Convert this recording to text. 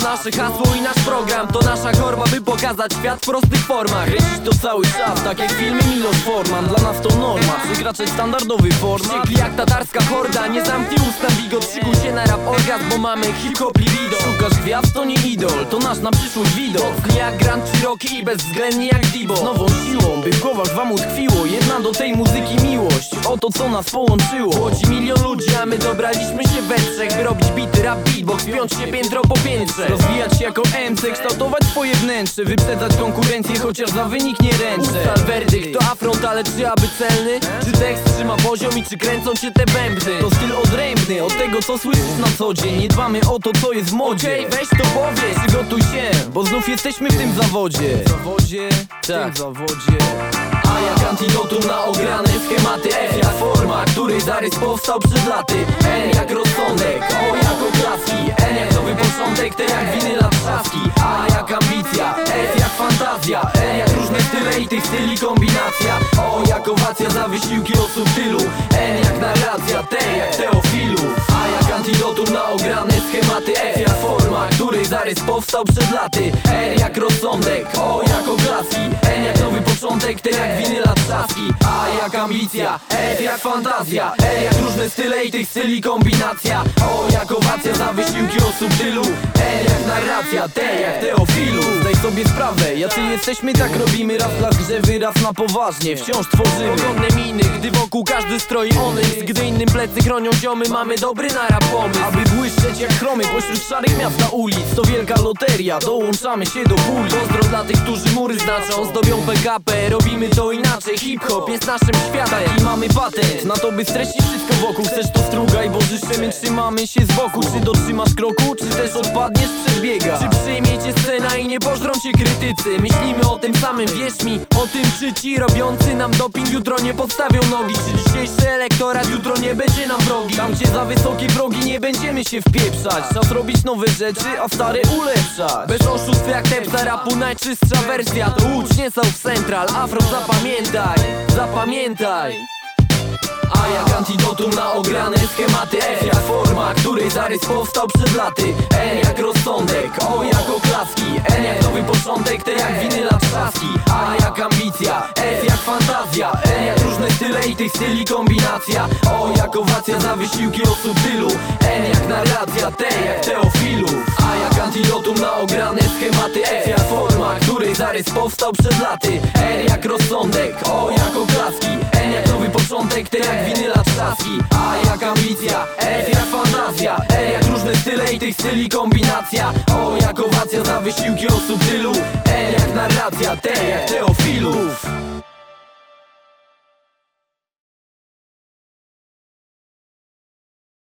nasze hasło i nasz program. To nasza chorba, by pokazać świat w prostych formach. Kręcić to cały czas, tak jak filmy Milos Forman. Dla nas to norma, przekraczać standardowy format Wściekli jak tatarska horda Nie zamknij usta bigot, szykuj się na rap orgazm Bo mamy hip-hop Szukasz gwiazd, to nie idol, to nasz na przyszłość widok. Mocny jak Grand Cherokee i bezwzględnie jak Dibo nową siłą, głowach wam utkwiło. Jedna do tej muzyki miłość, oto co nas połączyło. Łodzi milion ludzi, a my dobraliśmy się we trzech. By robić bity, rap, beatbox, piąć się piętro po piętrze. Rozwijać się jako MC, kształtować swoje wnętrze. Wyprzedzać konkurencję, chociaż za wynik nie ręczę. Ustal werdykt, to afront, ale czy aby celny? Czy tekst trzyma poziom i czy kręcą cię te bębny? To styl odrębny, od tego co słyszysz na co dzień. Nie dbamy o to co jest w modzie. Okej, weź to powiedz. Się, bo znów jesteśmy w tym zawodzie. W zawodzie, w tym tak. zawodzie. A jak antidotum na ograne schematy F jak forma, której zarys powstał przed laty. N jak rozsądek, O jak oklaski. N jak nowy początek, T jak winyla trzaski. A jak ambicja, S jak fantazja. N jak różne style i tych styli kombinacja. O jak owacja za wysiłki osób tylu zarys powstał przed laty. R jak rozsądek, O jak oklaski. N jak nowy początek, T jak winyla trzaski. A jak ambicja, F jak fantazja. E jak różne style i tych styli kombinacja. O jak owacja za wysiłki osób tylu. E jak narracja, T jak teofilu. Zdaj sobie sprawę, jacy jesteśmy tak robimy. Raz dla grzewy, raz na poważnie, wciąż tworzymy Oglądne miny, gdy wokół każdy stroi. Onyx Gdy innym plecy chronią ziomy, mamy dobry na rap pomysł Aby błyszczeć jak chromy pośród szarych miast na ulic To wielka loteria, dołączamy się do puli. Pozdro dla tych, którzy mury znaczą. Zdobią PKP, robimy to inaczej. Hip-hop jest naszym światem I mamy patent na to by streścić wszystko wokół. Chcesz to strugaj, bo życzymy, trzymamy się z boku. Czy dotrzymasz kroku, czy też odpadniesz przed biega Czy przyjmiecie scena i nie pożrą cię krytycy? Myślimy o tym samym, wierz mi. O tym czy ci robiący nam doping jutro nie podstawią nogi. Czy dzisiejszy elektorat jutro nie będzie nam wrogi? Tam gdzie za wysokie progi nie będziemy się wpieprzać Czas robić nowe rzeczy, a stare ulepszać. Bez oszustw jak tepsa rapu najczystsza wersja. To Łódź, nie South Central, Afro zapamiętaj Zapamiętaj. A jak antidotum na ograne schematy. F jak forma, której zarys powstał przed laty. N jak rozsądek, O jak oklaski. N jak nowy początek, T jak winyla trzaski. A jak ambicja, F jak fantazja tych styli kombinacja. O jak owacja za wysiłki osób tylu. N jak narracja, T jak teofilów. A jak antidotum na ograne schematy. F jak forma, której zarys powstał przed laty. R jak rozsądek, O jak oklaski. N jak nowy początek, T jak winyla trzaski. A jak ambicja, F jak fantazja. E jak różne style i tych styli kombinacja. O jak owacja za wysiłki osób tylu. E jak narracja, T jak teofilów